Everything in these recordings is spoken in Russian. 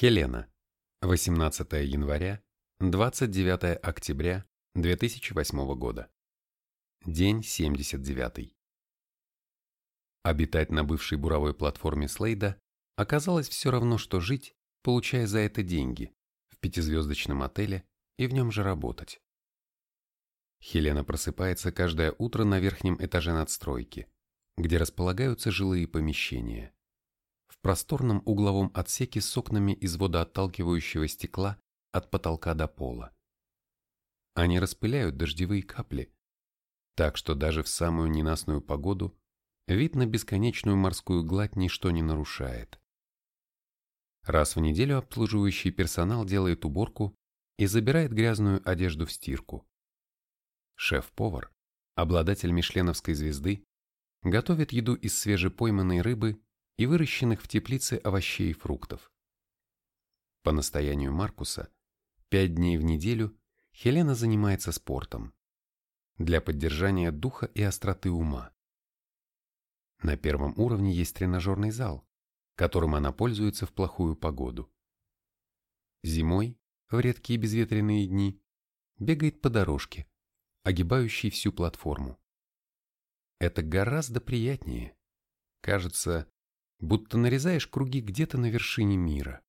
Хелена. 18 января, 29 октября 2008 года. День 79. Обитать на бывшей буровой платформе Слейда оказалось все равно, что жить, получая за это деньги, в пятизвездочном отеле и в нем же работать. Хелена просыпается каждое утро на верхнем этаже надстройки, где располагаются жилые помещения в просторном угловом отсеке с окнами из водоотталкивающего стекла от потолка до пола. Они распыляют дождевые капли, так что даже в самую ненастную погоду вид на бесконечную морскую гладь ничто не нарушает. Раз в неделю обслуживающий персонал делает уборку и забирает грязную одежду в стирку. Шеф-повар, обладатель мишленовской звезды, готовит еду из свежепойманной рыбы и выращенных в теплице овощей и фруктов. По настоянию Маркуса, пять дней в неделю Хелена занимается спортом для поддержания духа и остроты ума. На первом уровне есть тренажерный зал, которым она пользуется в плохую погоду. Зимой, в редкие безветренные дни, бегает по дорожке, огибающей всю платформу. Это гораздо приятнее. Кажется, будто нарезаешь круги где-то на вершине мира.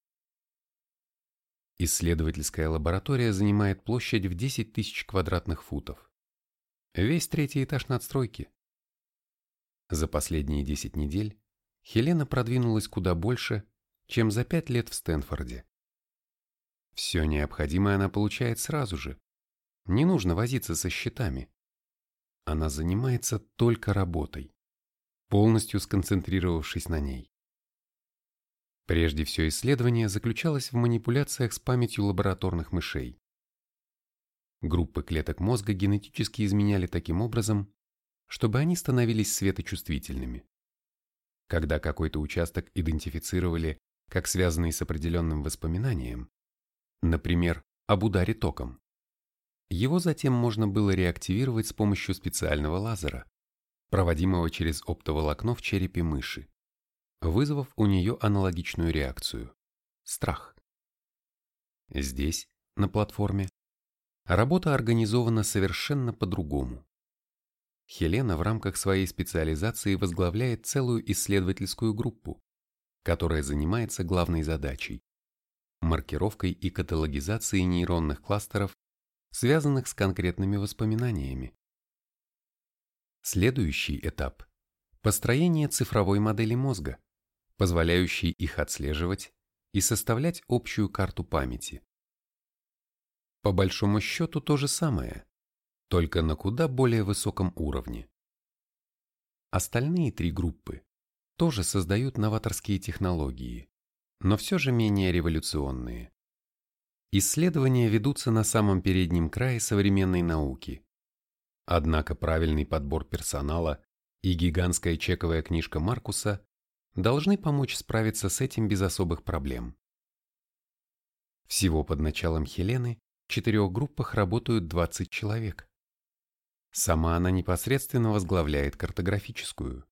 Исследовательская лаборатория занимает площадь в 10 тысяч квадратных футов. Весь третий этаж надстройки. За последние 10 недель Хелена продвинулась куда больше, чем за 5 лет в Стэнфорде. Все необходимое она получает сразу же. Не нужно возиться со счетами. Она занимается только работой полностью сконцентрировавшись на ней. Прежде всего исследование заключалось в манипуляциях с памятью лабораторных мышей. Группы клеток мозга генетически изменяли таким образом, чтобы они становились светочувствительными. Когда какой-то участок идентифицировали как связанный с определенным воспоминанием, например, об ударе током, его затем можно было реактивировать с помощью специального лазера, проводимого через оптоволокно в черепе мыши, вызвав у нее аналогичную реакцию – страх. Здесь, на платформе, работа организована совершенно по-другому. Хелена в рамках своей специализации возглавляет целую исследовательскую группу, которая занимается главной задачей – маркировкой и каталогизацией нейронных кластеров, связанных с конкретными воспоминаниями. Следующий этап – построение цифровой модели мозга, позволяющей их отслеживать и составлять общую карту памяти. По большому счету то же самое, только на куда более высоком уровне. Остальные три группы тоже создают новаторские технологии, но все же менее революционные. Исследования ведутся на самом переднем крае современной науки, Однако правильный подбор персонала и гигантская чековая книжка Маркуса должны помочь справиться с этим без особых проблем. Всего под началом Хелены в четырех группах работают 20 человек. Сама она непосредственно возглавляет картографическую.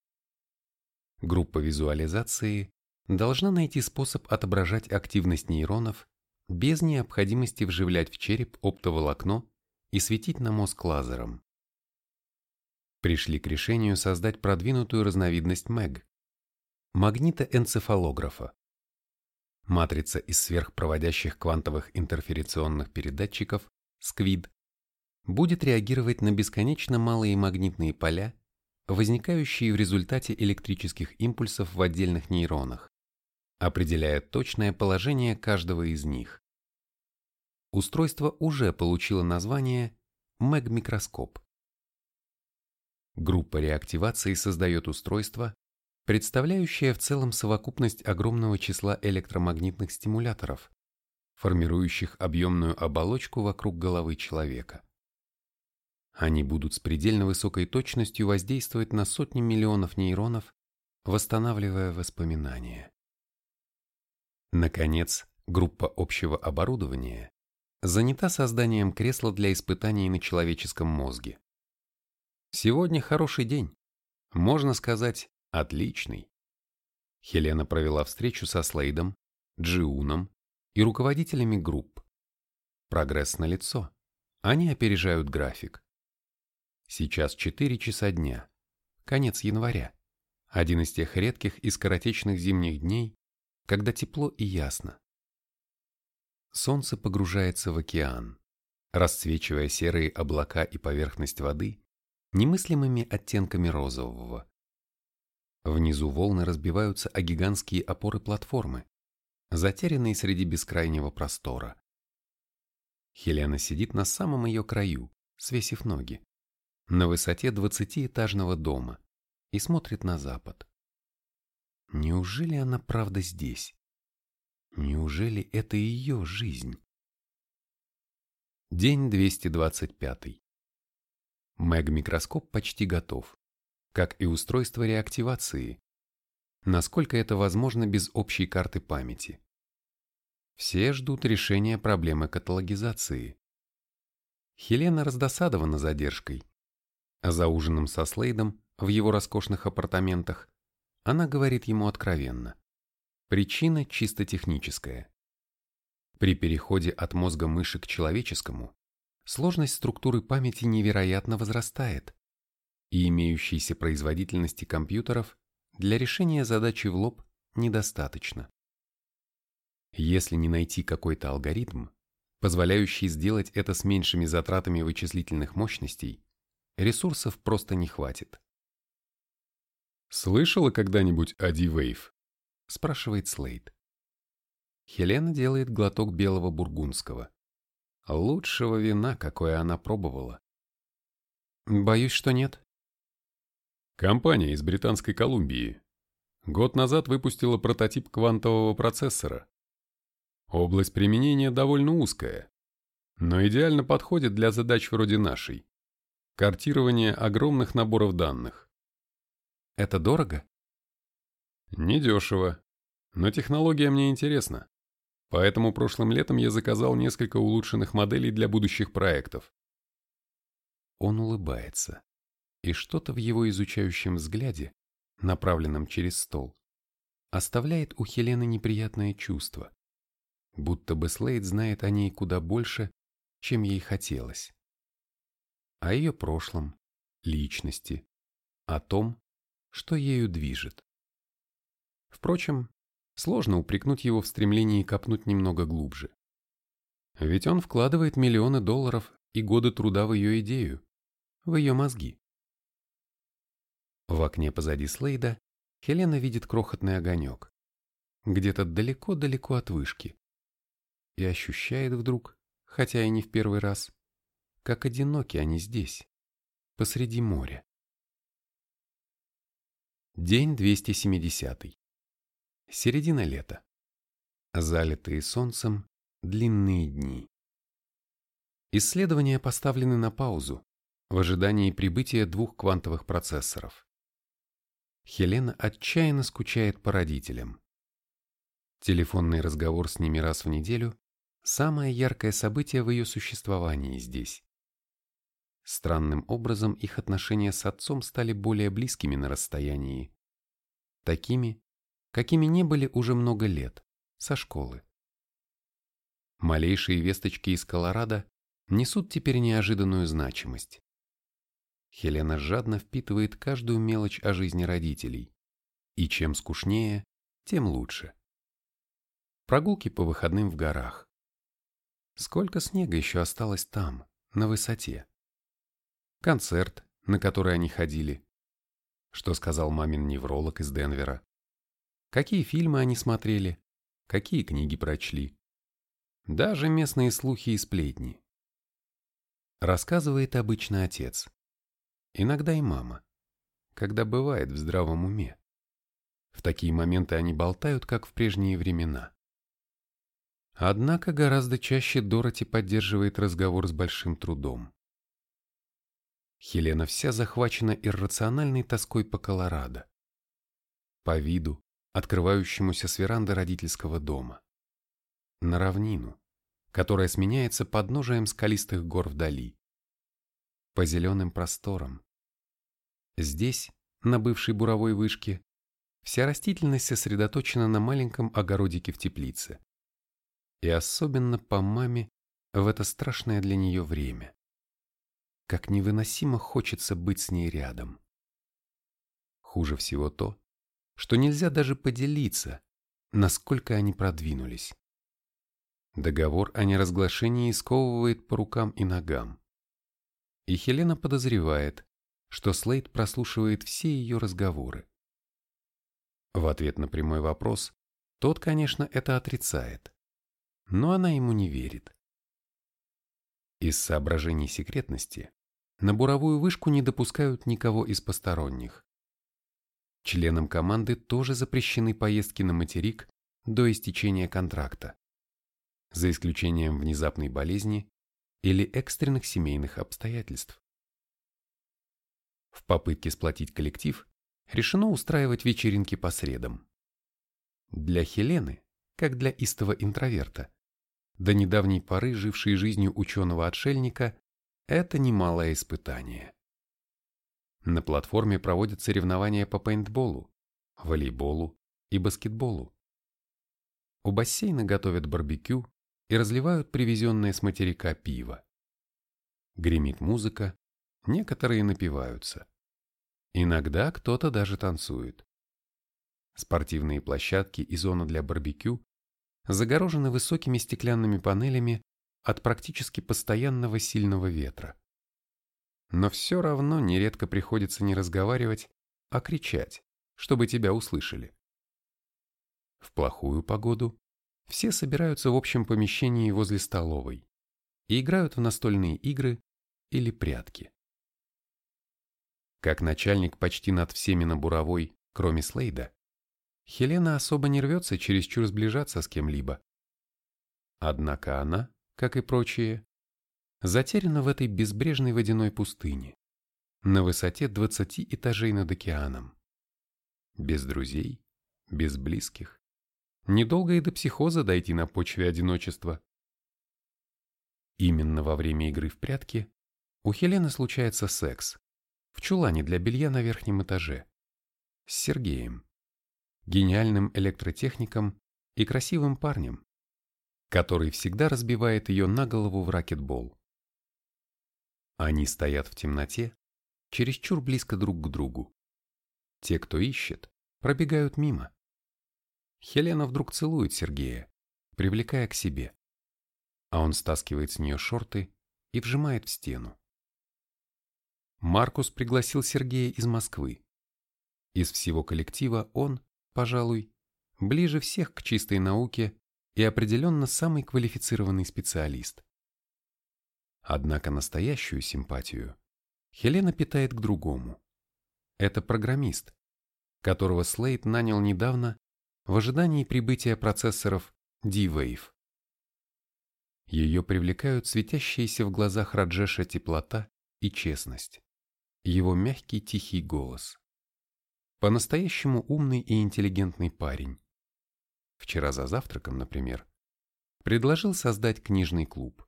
Группа визуализации должна найти способ отображать активность нейронов без необходимости вживлять в череп оптоволокно и светить на мозг лазером пришли к решению создать продвинутую разновидность МЭГ – магнитоэнцефалографа. Матрица из сверхпроводящих квантовых интерферационных передатчиков СКВИД будет реагировать на бесконечно малые магнитные поля, возникающие в результате электрических импульсов в отдельных нейронах, определяя точное положение каждого из них. Устройство уже получило название МЭГ-микроскоп. Группа реактивации создает устройство, представляющее в целом совокупность огромного числа электромагнитных стимуляторов, формирующих объемную оболочку вокруг головы человека. Они будут с предельно высокой точностью воздействовать на сотни миллионов нейронов, восстанавливая воспоминания. Наконец, группа общего оборудования занята созданием кресла для испытаний на человеческом мозге. Сегодня хороший день. Можно сказать, отличный. Хелена провела встречу со Слейдом, Джиуном, и руководителями групп. Прогресс налицо. Они опережают график. Сейчас 4 часа дня. Конец января. Один из тех редких и скоротечных зимних дней, когда тепло и ясно. Солнце погружается в океан, расцвечивая серые облака и поверхность воды немыслимыми оттенками розового. Внизу волны разбиваются о гигантские опоры платформы, затерянные среди бескрайнего простора. Хелена сидит на самом ее краю, свесив ноги, на высоте двадцатиэтажного дома и смотрит на запад. Неужели она правда здесь? Неужели это ее жизнь? День 225. Мэг-микроскоп почти готов, как и устройство реактивации, насколько это возможно без общей карты памяти. Все ждут решения проблемы каталогизации. Хелена раздосадована задержкой. За ужином со Слейдом в его роскошных апартаментах она говорит ему откровенно. Причина чисто техническая. При переходе от мозга мыши к человеческому сложность структуры памяти невероятно возрастает, и имеющейся производительности компьютеров для решения задачи в лоб недостаточно. Если не найти какой-то алгоритм, позволяющий сделать это с меньшими затратами вычислительных мощностей, ресурсов просто не хватит. «Слышала когда-нибудь о D-Wave?» – спрашивает Слейд. Хелена делает глоток белого бургундского. Лучшего вина, какое она пробовала. Боюсь, что нет. Компания из Британской Колумбии. Год назад выпустила прототип квантового процессора. Область применения довольно узкая, но идеально подходит для задач вроде нашей. Картирование огромных наборов данных. Это дорого? Недешево, но технология мне интересна. Поэтому прошлым летом я заказал несколько улучшенных моделей для будущих проектов. Он улыбается, и что-то в его изучающем взгляде, направленном через стол, оставляет у Хелены неприятное чувство будто бы Слейд знает о ней куда больше, чем ей хотелось. О ее прошлом, личности, о том, что ею движет. Впрочем, сложно упрекнуть его в стремлении копнуть немного глубже. Ведь он вкладывает миллионы долларов и годы труда в ее идею, в ее мозги. В окне позади Слейда Хелена видит крохотный огонек, где-то далеко-далеко от вышки и ощущает вдруг, хотя и не в первый раз, как одиноки они здесь, посреди моря. День 270. Середина лета. Залитые солнцем длинные дни. Исследования поставлены на паузу в ожидании прибытия двух квантовых процессоров. Хелена отчаянно скучает по родителям. Телефонный разговор с ними раз в неделю самое яркое событие в ее существовании здесь. Странным образом их отношения с отцом стали более близкими на расстоянии. Такими, какими не были уже много лет, со школы. Малейшие весточки из Колорадо несут теперь неожиданную значимость. Хелена жадно впитывает каждую мелочь о жизни родителей. И чем скучнее, тем лучше. Прогулки по выходным в горах. Сколько снега еще осталось там, на высоте? Концерт, на который они ходили. Что сказал мамин невролог из Денвера? Какие фильмы они смотрели? Какие книги прочли? Даже местные слухи и сплетни. Рассказывает обычно отец. Иногда и мама. Когда бывает в здравом уме. В такие моменты они болтают, как в прежние времена. Однако гораздо чаще Дороти поддерживает разговор с большим трудом. Хелена вся захвачена иррациональной тоской по Колорадо. По виду, открывающемуся с веранды родительского дома. На равнину, которая сменяется подножием скалистых гор вдали. По зеленым просторам. Здесь, на бывшей буровой вышке, вся растительность сосредоточена на маленьком огородике в теплице. И особенно по маме в это страшное для нее время. Как невыносимо хочется быть с ней рядом. Хуже всего то, что нельзя даже поделиться, насколько они продвинулись. Договор о неразглашении сковывает по рукам и ногам. И Хелена подозревает, что Слейд прослушивает все ее разговоры. В ответ на прямой вопрос тот, конечно, это отрицает, но она ему не верит. Из соображений секретности на буровую вышку не допускают никого из посторонних. Членам команды тоже запрещены поездки на материк до истечения контракта, за исключением внезапной болезни или экстренных семейных обстоятельств. В попытке сплотить коллектив решено устраивать вечеринки по средам. Для Хелены, как для истого интроверта, до недавней поры жившей жизнью ученого-отшельника, это немалое испытание. На платформе проводят соревнования по пейнтболу, волейболу и баскетболу. У бассейна готовят барбекю и разливают привезенное с материка пиво. Гремит музыка, некоторые напиваются. Иногда кто-то даже танцует. Спортивные площадки и зона для барбекю загорожены высокими стеклянными панелями от практически постоянного сильного ветра. Но все равно нередко приходится не разговаривать, а кричать, чтобы тебя услышали. В плохую погоду все собираются в общем помещении возле столовой и играют в настольные игры или прятки. Как начальник почти над всеми на буровой, кроме Слейда, Хелена особо не рвется чересчур сближаться с кем-либо. Однако она, как и прочие, затеряна в этой безбрежной водяной пустыне, на высоте 20 этажей над океаном. Без друзей, без близких. Недолго и до психоза дойти на почве одиночества. Именно во время игры в прятки у Хелены случается секс в чулане для белья на верхнем этаже с Сергеем, гениальным электротехником и красивым парнем, который всегда разбивает ее на голову в ракетбол. Они стоят в темноте, чересчур близко друг к другу. Те, кто ищет, пробегают мимо. Хелена вдруг целует Сергея, привлекая к себе. А он стаскивает с нее шорты и вжимает в стену. Маркус пригласил Сергея из Москвы. Из всего коллектива он, пожалуй, ближе всех к чистой науке и определенно самый квалифицированный специалист. Однако настоящую симпатию Хелена питает к другому. Это программист, которого Слейд нанял недавно в ожидании прибытия процессоров D-Wave. Ее привлекают светящиеся в глазах Раджеша теплота и честность, его мягкий тихий голос. По-настоящему умный и интеллигентный парень. Вчера за завтраком, например, предложил создать книжный клуб.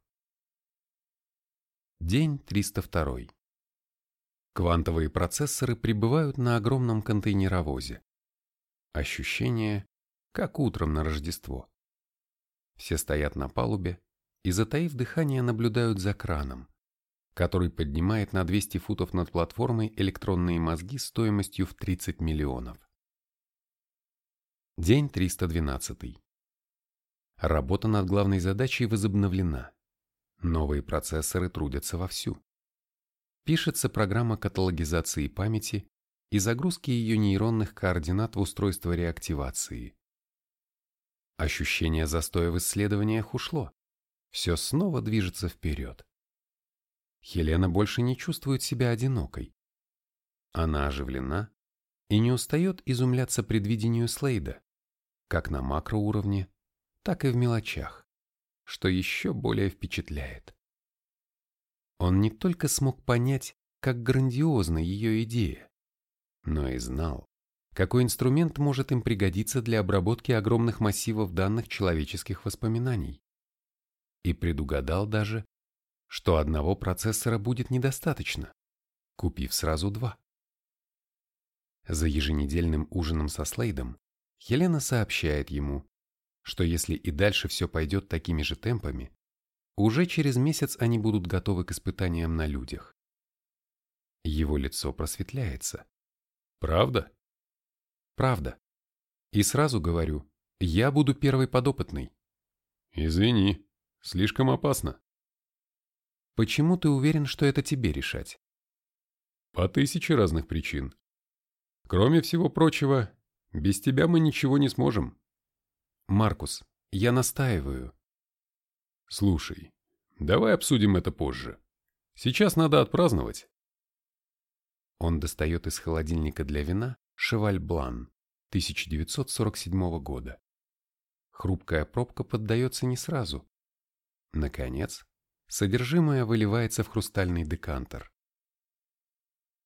День 302. Квантовые процессоры прибывают на огромном контейнеровозе. Ощущение, как утром на Рождество. Все стоят на палубе и, затаив дыхание, наблюдают за краном, который поднимает на 200 футов над платформой электронные мозги стоимостью в 30 миллионов. День 312. Работа над главной задачей возобновлена. Новые процессоры трудятся вовсю. Пишется программа каталогизации памяти и загрузки ее нейронных координат в устройство реактивации. Ощущение застоя в исследованиях ушло. Все снова движется вперед. Хелена больше не чувствует себя одинокой. Она оживлена и не устает изумляться предвидению Слейда, как на макроуровне, так и в мелочах что еще более впечатляет. Он не только смог понять, как грандиозна ее идея, но и знал, какой инструмент может им пригодиться для обработки огромных массивов данных человеческих воспоминаний. И предугадал даже, что одного процессора будет недостаточно, купив сразу два. За еженедельным ужином со Слейдом Хелена сообщает ему, что если и дальше все пойдет такими же темпами, уже через месяц они будут готовы к испытаниям на людях. Его лицо просветляется. Правда? Правда. И сразу говорю, я буду первый подопытный. Извини, слишком опасно. Почему ты уверен, что это тебе решать? По тысяче разных причин. Кроме всего прочего, без тебя мы ничего не сможем. Маркус, я настаиваю. Слушай, давай обсудим это позже. Сейчас надо отпраздновать. Он достает из холодильника для вина «Шеваль Блан» 1947 года. Хрупкая пробка поддается не сразу. Наконец, содержимое выливается в хрустальный декантер.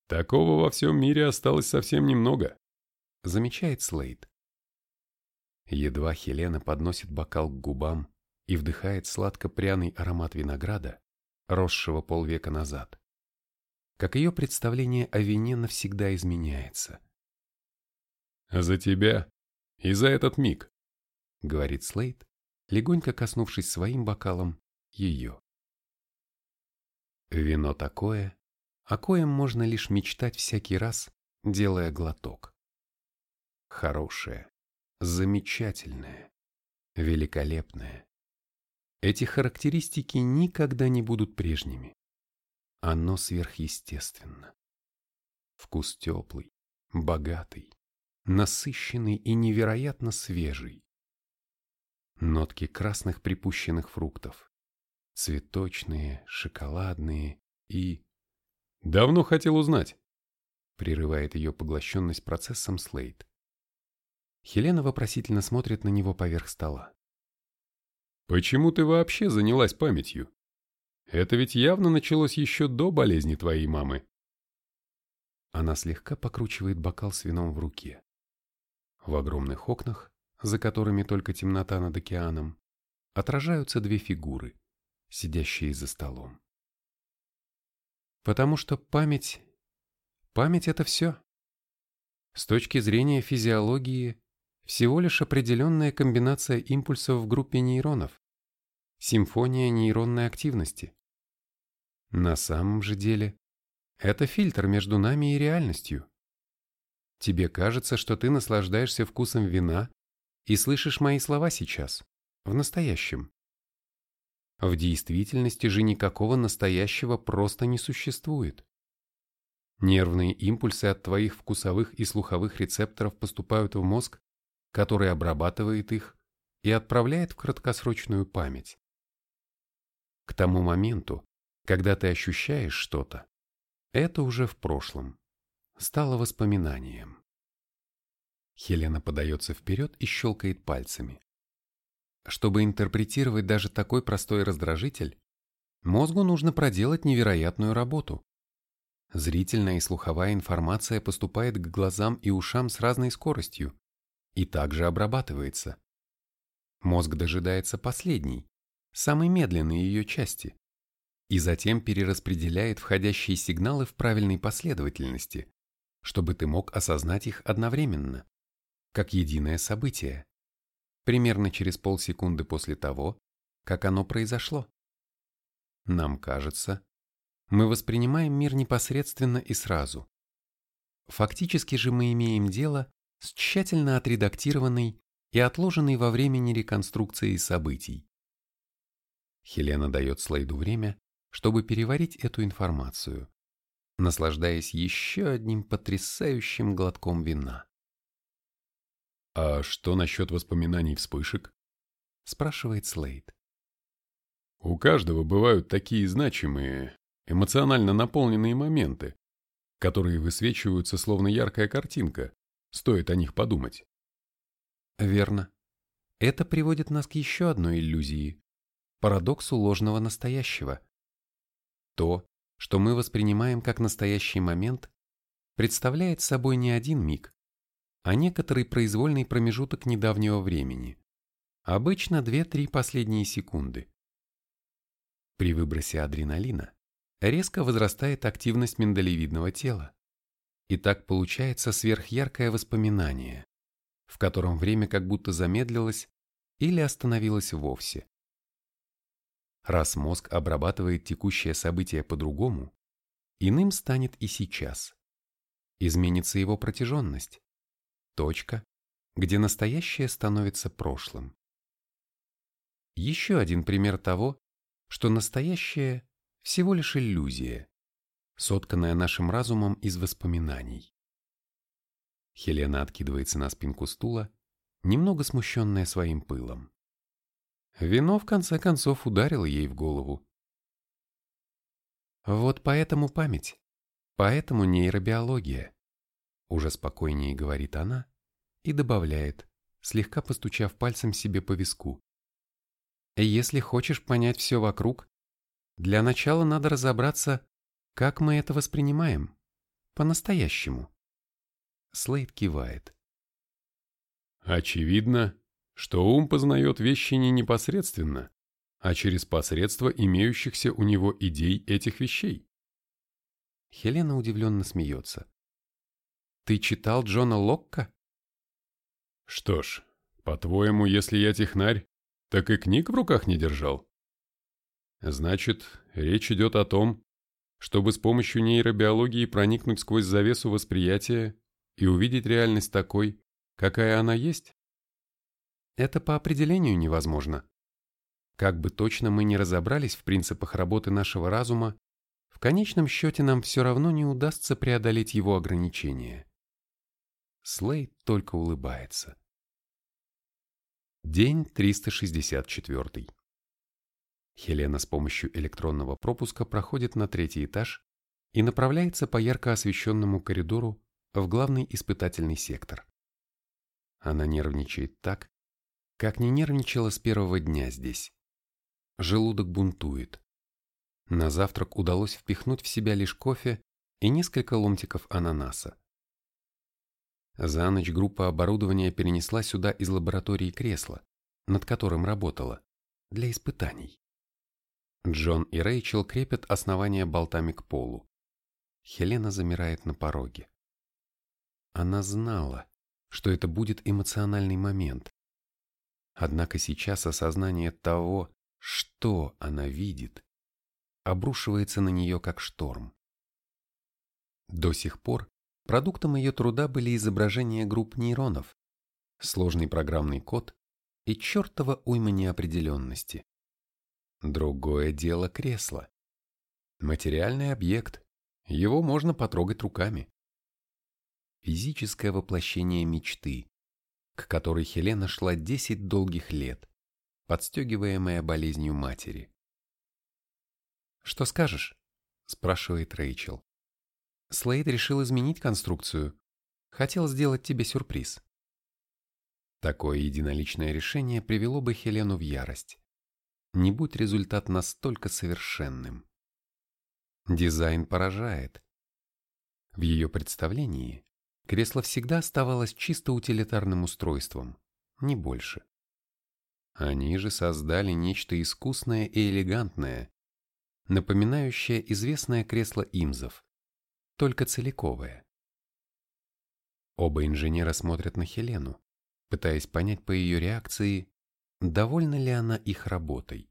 «Такого во всем мире осталось совсем немного», — замечает Слейд. Едва Хелена подносит бокал к губам и вдыхает сладко-пряный аромат винограда, росшего полвека назад, как ее представление о вине навсегда изменяется. «За тебя и за этот миг», — говорит Слейд, легонько коснувшись своим бокалом ее. Вино такое, о коем можно лишь мечтать всякий раз, делая глоток. Хорошее, замечательное, великолепное. Эти характеристики никогда не будут прежними. Оно сверхъестественно. Вкус теплый, богатый, насыщенный и невероятно свежий. Нотки красных припущенных фруктов, цветочные, шоколадные и... «Давно хотел узнать», — прерывает ее поглощенность процессом Слейд. Хелена вопросительно смотрит на него поверх стола. «Почему ты вообще занялась памятью? Это ведь явно началось еще до болезни твоей мамы». Она слегка покручивает бокал с вином в руке. В огромных окнах, за которыми только темнота над океаном, отражаются две фигуры, сидящие за столом. Потому что память... Память — это все. С точки зрения физиологии, всего лишь определенная комбинация импульсов в группе нейронов, симфония нейронной активности. На самом же деле, это фильтр между нами и реальностью. Тебе кажется, что ты наслаждаешься вкусом вина и слышишь мои слова сейчас, в настоящем. В действительности же никакого настоящего просто не существует. Нервные импульсы от твоих вкусовых и слуховых рецепторов поступают в мозг который обрабатывает их и отправляет в краткосрочную память. К тому моменту, когда ты ощущаешь что-то, это уже в прошлом, стало воспоминанием. Хелена подается вперед и щелкает пальцами. Чтобы интерпретировать даже такой простой раздражитель, мозгу нужно проделать невероятную работу. Зрительная и слуховая информация поступает к глазам и ушам с разной скоростью, и также обрабатывается. Мозг дожидается последней, самой медленной ее части, и затем перераспределяет входящие сигналы в правильной последовательности, чтобы ты мог осознать их одновременно, как единое событие, примерно через полсекунды после того, как оно произошло. Нам кажется, мы воспринимаем мир непосредственно и сразу. Фактически же мы имеем дело с тщательно отредактированной и отложенной во времени реконструкцией событий. Хелена дает Слейду время, чтобы переварить эту информацию, наслаждаясь еще одним потрясающим глотком вина. «А что насчет воспоминаний вспышек?» – спрашивает Слейд. «У каждого бывают такие значимые, эмоционально наполненные моменты, которые высвечиваются словно яркая картинка, Стоит о них подумать. Верно. Это приводит нас к еще одной иллюзии – парадоксу ложного настоящего. То, что мы воспринимаем как настоящий момент, представляет собой не один миг, а некоторый произвольный промежуток недавнего времени, обычно 2-3 последние секунды. При выбросе адреналина резко возрастает активность миндалевидного тела. И так получается сверхяркое воспоминание, в котором время как будто замедлилось или остановилась вовсе. Раз мозг обрабатывает текущее событие по-другому, иным станет и сейчас. Изменится его протяженность. Точка, где настоящее становится прошлым. Еще один пример того, что настоящее всего лишь иллюзия, сотканная нашим разумом из воспоминаний. Хелена откидывается на спинку стула, немного смущенная своим пылом. Вино, в конце концов, ударило ей в голову. Вот поэтому память, поэтому нейробиология, уже спокойнее говорит она и добавляет, слегка постучав пальцем себе по виску. Если хочешь понять все вокруг, для начала надо разобраться, как мы это воспринимаем, по-настоящему. Слейд кивает. Очевидно, что ум познает вещи не непосредственно, а через посредство имеющихся у него идей этих вещей. Хелена удивленно смеется. Ты читал Джона Локка? Что ж, по-твоему, если я технарь, так и книг в руках не держал. Значит, речь идет о том, чтобы с помощью нейробиологии проникнуть сквозь завесу восприятия и увидеть реальность такой, какая она есть? Это по определению невозможно. Как бы точно мы ни разобрались в принципах работы нашего разума, в конечном счете нам все равно не удастся преодолеть его ограничения. Слейд только улыбается. День 364. Хелена с помощью электронного пропуска проходит на третий этаж и направляется по ярко освещенному коридору в главный испытательный сектор. Она нервничает так, как не нервничала с первого дня здесь. Желудок бунтует. На завтрак удалось впихнуть в себя лишь кофе и несколько ломтиков ананаса. За ночь группа оборудования перенесла сюда из лаборатории кресло, над которым работала, для испытаний. Джон и Рэйчел крепят основание болтами к полу. Хелена замирает на пороге. Она знала, что это будет эмоциональный момент. Однако сейчас осознание того, что она видит, обрушивается на нее как шторм. До сих пор Продуктом ее труда были изображения групп нейронов, сложный программный код и чертова уйма неопределенности. Другое дело кресло. Материальный объект, его можно потрогать руками. Физическое воплощение мечты, к которой Хелена шла 10 долгих лет, подстегиваемая болезнью матери. «Что скажешь?» – спрашивает Рэйчел. Слейд решил изменить конструкцию. Хотел сделать тебе сюрприз. Такое единоличное решение привело бы Хелену в ярость. Не будь результат настолько совершенным. Дизайн поражает. В ее представлении кресло всегда оставалось чисто утилитарным устройством, не больше. Они же создали нечто искусное и элегантное, напоминающее известное кресло имзов, только целиковое. Оба инженера смотрят на Хелену, пытаясь понять по ее реакции, довольна ли она их работой.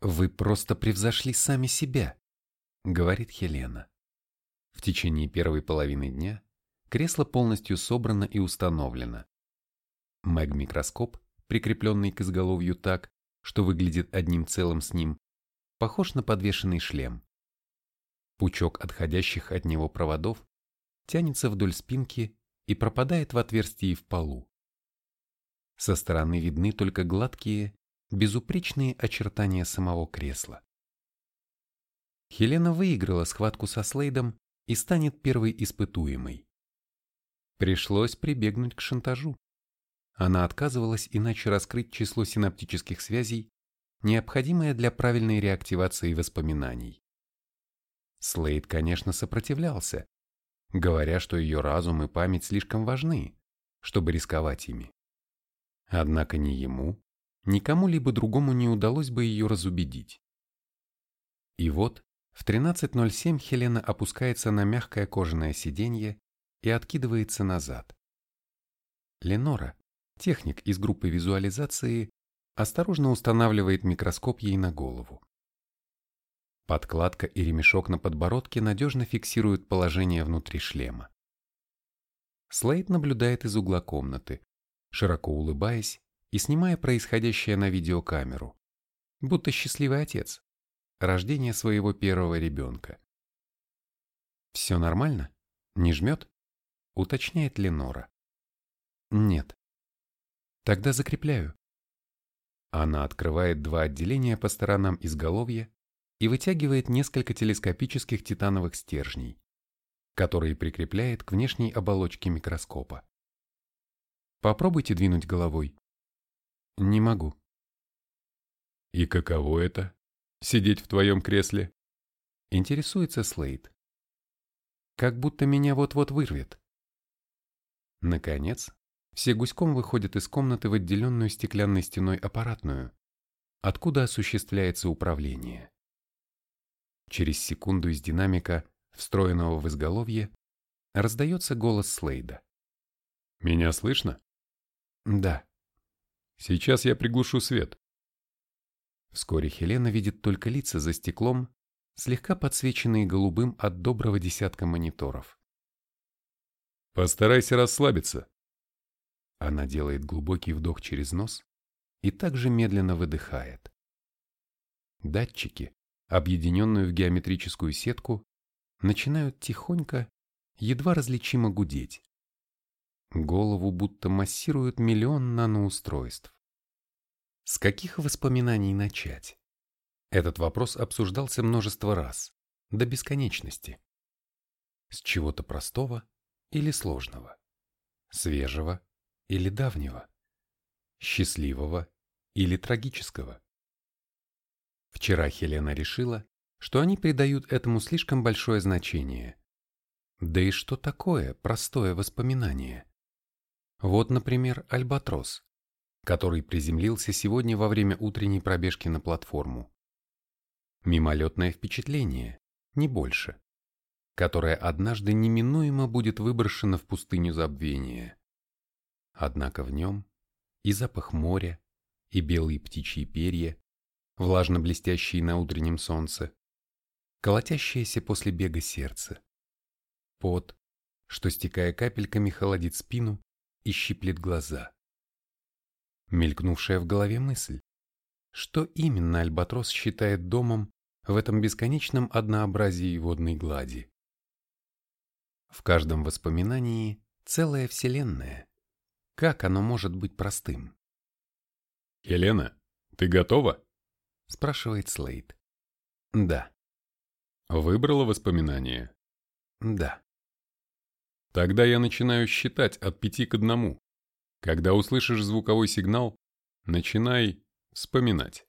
«Вы просто превзошли сами себя», — говорит Хелена. В течение первой половины дня кресло полностью собрано и установлено. Мэг-микроскоп, прикрепленный к изголовью так, что выглядит одним целым с ним, похож на подвешенный шлем. Пучок отходящих от него проводов тянется вдоль спинки и пропадает в отверстии в полу. Со стороны видны только гладкие, безупречные очертания самого кресла. Хелена выиграла схватку со Слейдом и станет первой испытуемой. Пришлось прибегнуть к шантажу. Она отказывалась иначе раскрыть число синаптических связей, необходимое для правильной реактивации воспоминаний. Слейд, конечно, сопротивлялся, говоря, что ее разум и память слишком важны, чтобы рисковать ими. Однако ни ему, ни кому-либо другому не удалось бы ее разубедить. И вот в 13.07 Хелена опускается на мягкое кожаное сиденье и откидывается назад. «Ленора», техник из группы визуализации, осторожно устанавливает микроскоп ей на голову. Подкладка и ремешок на подбородке надежно фиксируют положение внутри шлема. Слейд наблюдает из угла комнаты, широко улыбаясь и снимая происходящее на видеокамеру, будто счастливый отец, рождение своего первого ребенка. «Все нормально? Не жмет?» — уточняет Ленора. «Нет». «Тогда закрепляю». Она открывает два отделения по сторонам изголовья и вытягивает несколько телескопических титановых стержней, которые прикрепляет к внешней оболочке микроскопа. Попробуйте двинуть головой. Не могу. И каково это? Сидеть в твоем кресле? Интересуется Слейд. Как будто меня вот-вот вырвет. Наконец, все гуськом выходят из комнаты в отделенную стеклянной стеной аппаратную, откуда осуществляется управление. Через секунду из динамика, встроенного в изголовье, раздается голос Слейда. «Меня слышно?» «Да». «Сейчас я приглушу свет». Вскоре Хелена видит только лица за стеклом, слегка подсвеченные голубым от доброго десятка мониторов. «Постарайся расслабиться». Она делает глубокий вдох через нос и также медленно выдыхает. Датчики, объединенную в геометрическую сетку, начинают тихонько, едва различимо гудеть. Голову будто массируют миллион наноустройств. С каких воспоминаний начать? Этот вопрос обсуждался множество раз, до бесконечности. С чего-то простого или сложного? Свежего или давнего? Счастливого или трагического? Вчера Хелена решила, что они придают этому слишком большое значение. Да и что такое простое воспоминание? Вот, например, альбатрос, который приземлился сегодня во время утренней пробежки на платформу. Мимолетное впечатление, не больше, которое однажды неминуемо будет выброшено в пустыню забвения. Однако в нем и запах моря, и белые птичьи перья, влажно блестящие на утреннем солнце, колотящееся после бега сердце, пот, что, стекая капельками, холодит спину и щиплет глаза. Мелькнувшая в голове мысль, что именно Альбатрос считает домом в этом бесконечном однообразии водной глади. В каждом воспоминании целая вселенная. Как оно может быть простым? «Елена, ты готова?» — спрашивает Слейд. «Да». «Выбрала воспоминания?» «Да». «Тогда я начинаю считать от пяти к одному. Когда услышишь звуковой сигнал, начинай вспоминать».